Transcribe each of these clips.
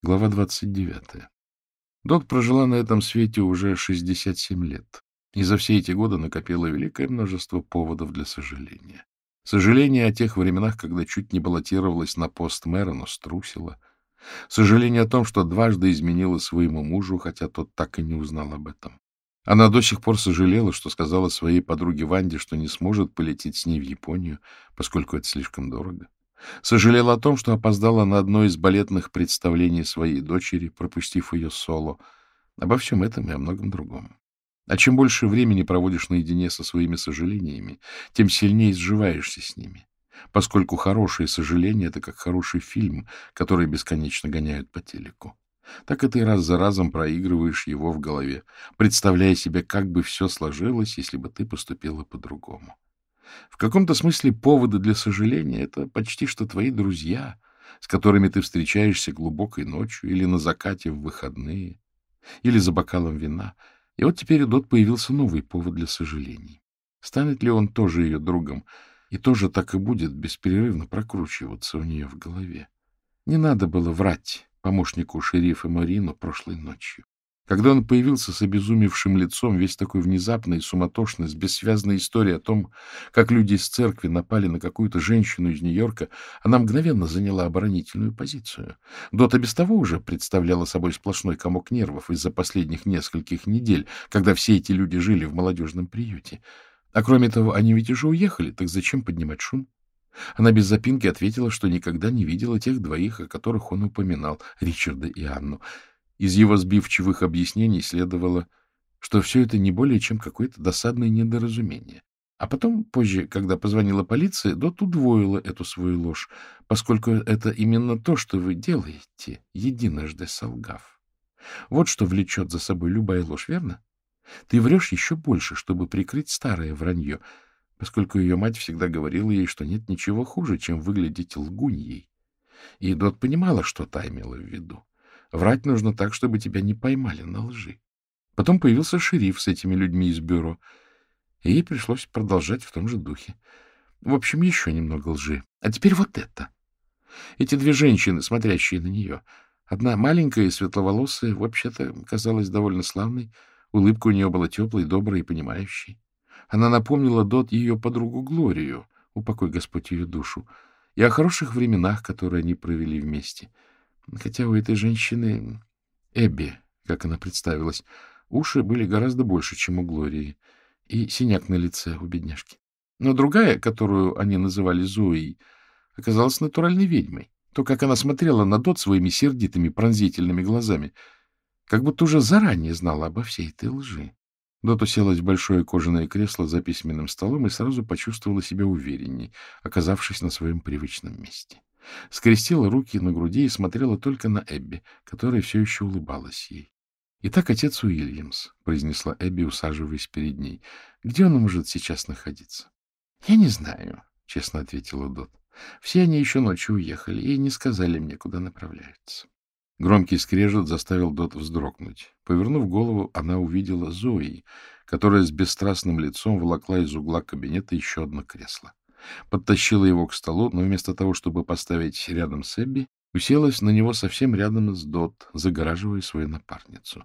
Глава 29. Дот прожила на этом свете уже 67 лет, и за все эти годы накопила великое множество поводов для сожаления. Сожаление о тех временах, когда чуть не баллотировалась на пост мэра, но струсила. Сожаление о том, что дважды изменила своему мужу, хотя тот так и не узнал об этом. Она до сих пор сожалела, что сказала своей подруге Ванде, что не сможет полететь с ней в Японию, поскольку это слишком дорого. Сожалела о том, что опоздала на одно из балетных представлений своей дочери, пропустив ее соло. Обо всем этом и о многом другом. А чем больше времени проводишь наедине со своими сожалениями, тем сильнее сживаешься с ними. Поскольку хорошие сожаления — это как хороший фильм, который бесконечно гоняют по телеку. Так и ты раз за разом проигрываешь его в голове, представляя себе, как бы все сложилось, если бы ты поступила по-другому. В каком-то смысле поводы для сожаления — это почти что твои друзья, с которыми ты встречаешься глубокой ночью или на закате в выходные, или за бокалом вина. И вот теперь у Дот появился новый повод для сожалений. Станет ли он тоже ее другом, и тоже так и будет бесперерывно прокручиваться у нее в голове? Не надо было врать помощнику шерифа Марину прошлой ночью. Когда он появился с обезумевшим лицом, весь такой внезапный суматошный, с бессвязной историей о том, как люди из церкви напали на какую-то женщину из Нью-Йорка, она мгновенно заняла оборонительную позицию. Дота без того уже представляла собой сплошной комок нервов из-за последних нескольких недель, когда все эти люди жили в молодежном приюте. А кроме того, они ведь уже уехали, так зачем поднимать шум? Она без запинки ответила, что никогда не видела тех двоих, о которых он упоминал, Ричарда и Анну. Из его сбивчивых объяснений следовало, что все это не более чем какое-то досадное недоразумение. А потом, позже, когда позвонила полиция, Дот удвоила эту свою ложь, поскольку это именно то, что вы делаете, единожды солгав. Вот что влечет за собой любая ложь, верно? Ты врешь еще больше, чтобы прикрыть старое вранье, поскольку ее мать всегда говорила ей, что нет ничего хуже, чем выглядеть лгуньей. И Дот понимала, что та имела в виду. Врать нужно так, чтобы тебя не поймали на лжи. Потом появился шериф с этими людьми из бюро, и ей пришлось продолжать в том же духе. В общем, еще немного лжи. А теперь вот это. Эти две женщины, смотрящие на нее. Одна маленькая и светловолосая, вообще-то казалась довольно славной. Улыбка у нее была теплой, доброй и понимающей. Она напомнила Дот ее подругу Глорию, упокой Господь ее душу, и о хороших временах, которые они провели вместе — Хотя у этой женщины, Эбби, как она представилась, уши были гораздо больше, чем у Глории, и синяк на лице у бедняжки. Но другая, которую они называли Зоей, оказалась натуральной ведьмой. То, как она смотрела на Дот своими сердитыми пронзительными глазами, как будто уже заранее знала обо всей этой лжи. Дот уселась в большое кожаное кресло за письменным столом и сразу почувствовала себя уверенней, оказавшись на своем привычном месте скрестила руки на груди и смотрела только на Эбби, которая все еще улыбалась ей. — Итак, отец Уильямс, — произнесла Эбби, усаживаясь перед ней. — Где он может сейчас находиться? — Я не знаю, — честно ответила Дот. — Все они еще ночью уехали и не сказали мне, куда направляются. Громкий скрежет заставил Дот вздрогнуть. Повернув голову, она увидела Зои, которая с бесстрастным лицом волокла из угла кабинета еще одно кресло подтащила его к столу, но вместо того, чтобы поставить рядом с Эбби, уселась на него совсем рядом с Дот, загораживая свою напарницу.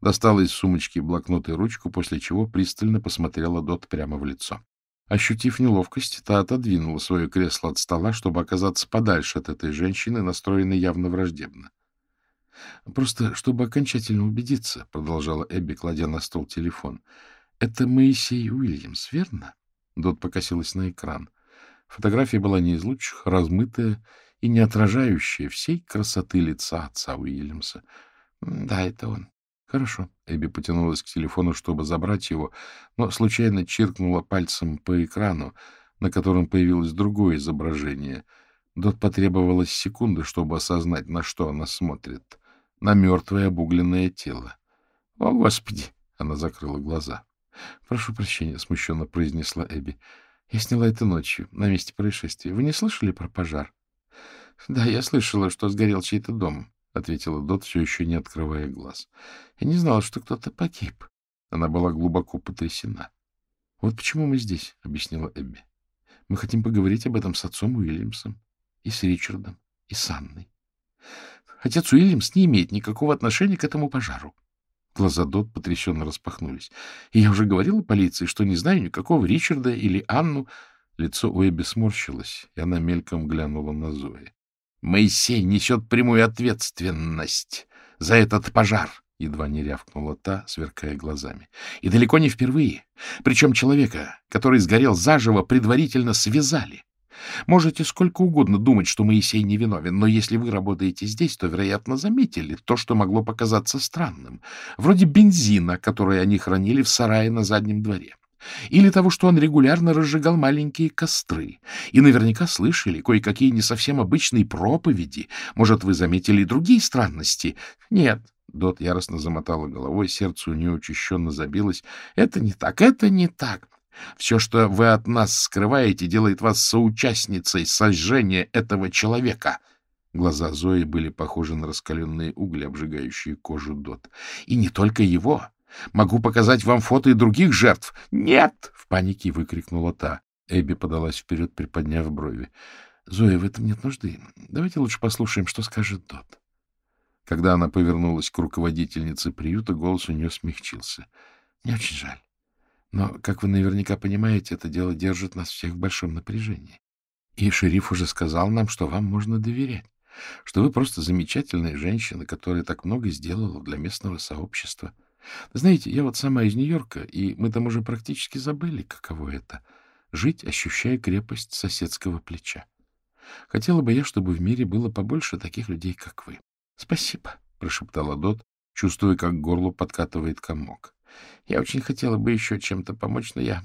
Достала из сумочки блокнот и ручку, после чего пристально посмотрела Дот прямо в лицо. Ощутив неловкость, та отодвинула свое кресло от стола, чтобы оказаться подальше от этой женщины, настроенной явно враждебно. — Просто, чтобы окончательно убедиться, — продолжала Эбби, кладя на стол телефон, — это Моисей Уильямс, верно? Дот покосилась на экран. Фотография была не из лучших, размытая и не отражающая всей красоты лица отца Уильямса. — Да, это он. — Хорошо. Эбби потянулась к телефону, чтобы забрать его, но случайно чиркнула пальцем по экрану, на котором появилось другое изображение. Дот потребовалась секунда, чтобы осознать, на что она смотрит. На мертвое обугленное тело. — О, Господи! — она закрыла глаза. — Прошу прощения, — смущенно произнесла Эбби. — Я сняла это ночью, на месте происшествия. Вы не слышали про пожар? — Да, я слышала, что сгорел чей-то дом, — ответила Дот, все еще не открывая глаз. — Я не знала, что кто-то погиб. Она была глубоко потрясена. — Вот почему мы здесь, — объяснила Эбби. — Мы хотим поговорить об этом с отцом Уильямсом, и с Ричардом, и с Анной. Отец Уильямс не имеет никакого отношения к этому пожару. Глаза Дот потрясенно распахнулись. И я уже говорила полиции, что не знаю никакого Ричарда или Анну. Лицо Уэбби сморщилось, и она мельком глянула на Зои. Моисей несет прямую ответственность за этот пожар, — едва не рявкнула та, сверкая глазами. И далеко не впервые. Причем человека, который сгорел заживо, предварительно связали. Можете сколько угодно думать, что Моисей невиновен, но если вы работаете здесь, то, вероятно, заметили то, что могло показаться странным, вроде бензина, который они хранили в сарае на заднем дворе, или того, что он регулярно разжигал маленькие костры, и наверняка слышали кое-какие не совсем обычные проповеди. Может, вы заметили и другие странности? Нет, Дот яростно замотала головой, сердце у нее учащенно забилось. — Это не так, это не так. Все, что вы от нас скрываете, делает вас соучастницей сожжения этого человека. Глаза Зои были похожи на раскаленные угли, обжигающие кожу Дот. И не только его. Могу показать вам фото и других жертв. Нет! — в панике выкрикнула та. Эбби подалась вперед, приподняв брови. — Зоя, в этом нет нужды. Давайте лучше послушаем, что скажет Дот. Когда она повернулась к руководительнице приюта, голос у нее смягчился. — Мне очень жаль. Но, как вы наверняка понимаете, это дело держит нас всех в большом напряжении. И шериф уже сказал нам, что вам можно доверять, что вы просто замечательная женщина, которая так много сделала для местного сообщества. Знаете, я вот сама из Нью-Йорка, и мы там уже практически забыли, каково это — жить, ощущая крепость соседского плеча. Хотела бы я, чтобы в мире было побольше таких людей, как вы. — Спасибо, — прошептала Дот, чувствуя, как горло подкатывает комок. Я очень хотела бы еще чем-то помочь, но я...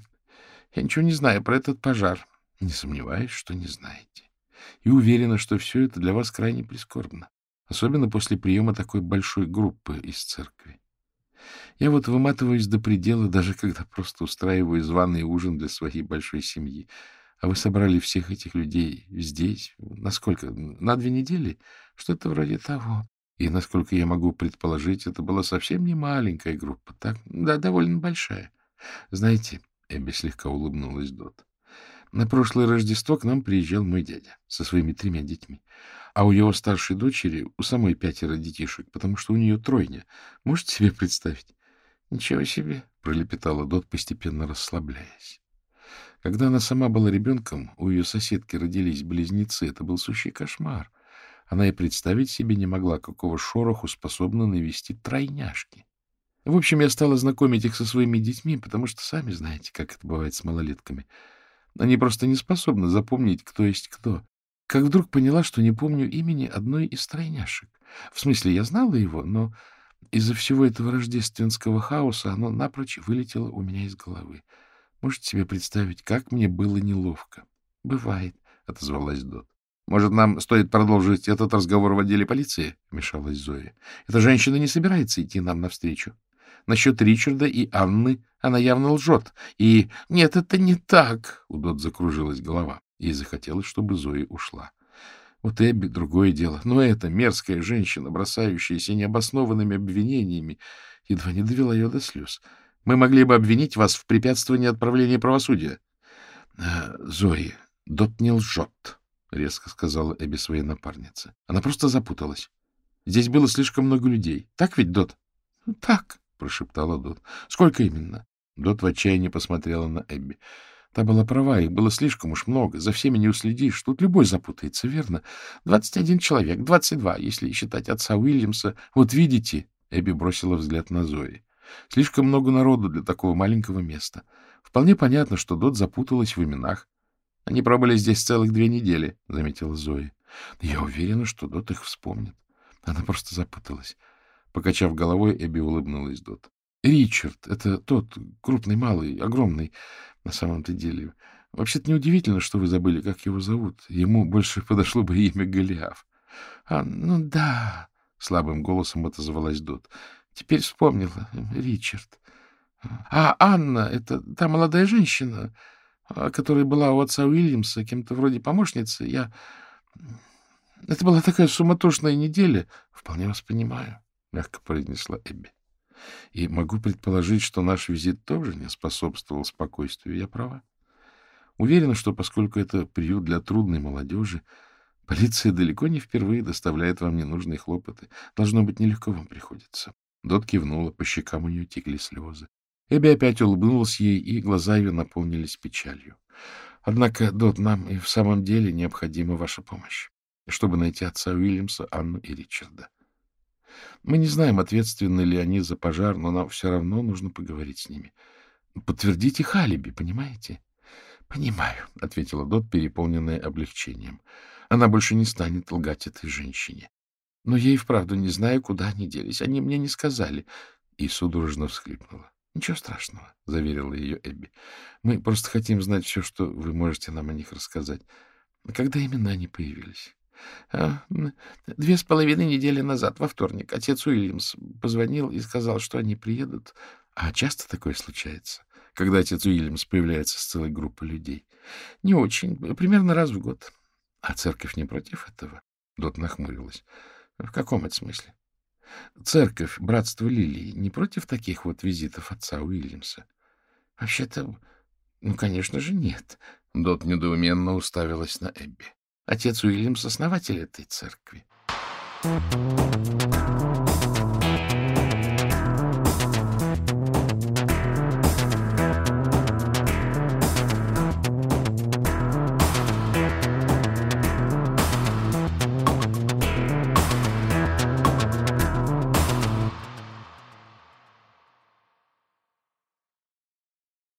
Я ничего не знаю про этот пожар. Не сомневаюсь, что не знаете. И уверена, что все это для вас крайне прискорбно. Особенно после приема такой большой группы из церкви. Я вот выматываюсь до предела, даже когда просто устраиваю званый ужин для своей большой семьи. А вы собрали всех этих людей здесь? Насколько? На две недели? Что-то вроде того. И, насколько я могу предположить, это была совсем не маленькая группа, так? Да, довольно большая. Знаете, Эбби слегка улыбнулась Дот. На прошлое Рождество к нам приезжал мой дядя со своими тремя детьми. А у его старшей дочери, у самой пятеро детишек, потому что у нее тройня. Можете себе представить? — Ничего себе! — пролепетала Дот, постепенно расслабляясь. Когда она сама была ребенком, у ее соседки родились близнецы. Это был сущий кошмар. Она и представить себе не могла, какого шороху способны навести тройняшки. В общем, я стала знакомить их со своими детьми, потому что сами знаете, как это бывает с малолетками. Они просто не способны запомнить, кто есть кто. Как вдруг поняла, что не помню имени одной из тройняшек. В смысле, я знала его, но из-за всего этого рождественского хаоса оно напрочь вылетело у меня из головы. Можете себе представить, как мне было неловко? — Бывает, — отозвалась Дот. Может, нам стоит продолжить этот разговор в отделе полиции? — вмешалась Зоя. — Эта женщина не собирается идти нам навстречу. Насчет Ричарда и Анны она явно лжет. И... Нет, это не так! У Дот закружилась голова. Ей захотелось, чтобы Зоя ушла. Вот Эбби — другое дело. Но эта мерзкая женщина, бросающаяся необоснованными обвинениями, едва не довела ее до слез. Мы могли бы обвинить вас в препятствовании отправления правосудия. Э, — Зои, Дот не лжет, — резко сказала Эбби своей напарнице. Она просто запуталась. Здесь было слишком много людей. Так ведь, Дот? Ну, — Так, — прошептала Дот. — Сколько именно? Дот в отчаянии посмотрела на Эбби. Та была права, их было слишком уж много. За всеми не уследишь. Тут любой запутается, верно? Двадцать один человек, двадцать два, если считать отца Уильямса. Вот видите, Эбби бросила взгляд на Зои. Слишком много народу для такого маленького места. Вполне понятно, что Дот запуталась в именах. Они пробыли здесь целых две недели, — заметила Зои. Я уверена, что Дот их вспомнит. Она просто запуталась. Покачав головой, Эбби улыбнулась Дот. Ричард — это тот, крупный, малый, огромный, на самом-то деле. Вообще-то неудивительно, что вы забыли, как его зовут. Ему больше подошло бы имя Голиаф. — А, ну да, — слабым голосом отозвалась Дот. — Теперь вспомнила. Ричард. — А Анна — это та молодая женщина, которая была у отца Уильямса, кем-то вроде помощницы, я... Это была такая суматошная неделя. Вполне вас понимаю, — мягко произнесла Эбби. И могу предположить, что наш визит тоже не способствовал спокойствию. Я права. Уверена, что поскольку это приют для трудной молодежи, Полиция далеко не впервые доставляет вам ненужные хлопоты. Должно быть, нелегко вам приходится. Дот кивнула, по щекам у нее текли слезы. Эбби опять улыбнулась ей, и глаза ее наполнились печалью. Однако, Дот, нам и в самом деле необходима ваша помощь, чтобы найти отца Уильямса, Анну и Ричарда. Мы не знаем, ответственны ли они за пожар, но нам все равно нужно поговорить с ними. Подтвердите их алиби, понимаете? — Понимаю, — ответила Дот, переполненная облегчением. Она больше не станет лгать этой женщине. Но ей вправду не знаю, куда они делись. Они мне не сказали. И судорожно всхлипнула. — Ничего страшного, — заверила ее Эбби. — Мы просто хотим знать все, что вы можете нам о них рассказать. Когда именно они появились? А, две с половиной недели назад, во вторник, отец Уильямс позвонил и сказал, что они приедут. А часто такое случается, когда отец Уильямс появляется с целой группой людей? Не очень, примерно раз в год. А церковь не против этого? Дот нахмурилась. В каком это смысле? Церковь, братство Лилии, не против таких вот визитов отца Уильямса? Вообще-то, ну, конечно же, нет. Дот недоуменно уставилась на Эбби. Отец Уильямс — основатель этой церкви. Thank you.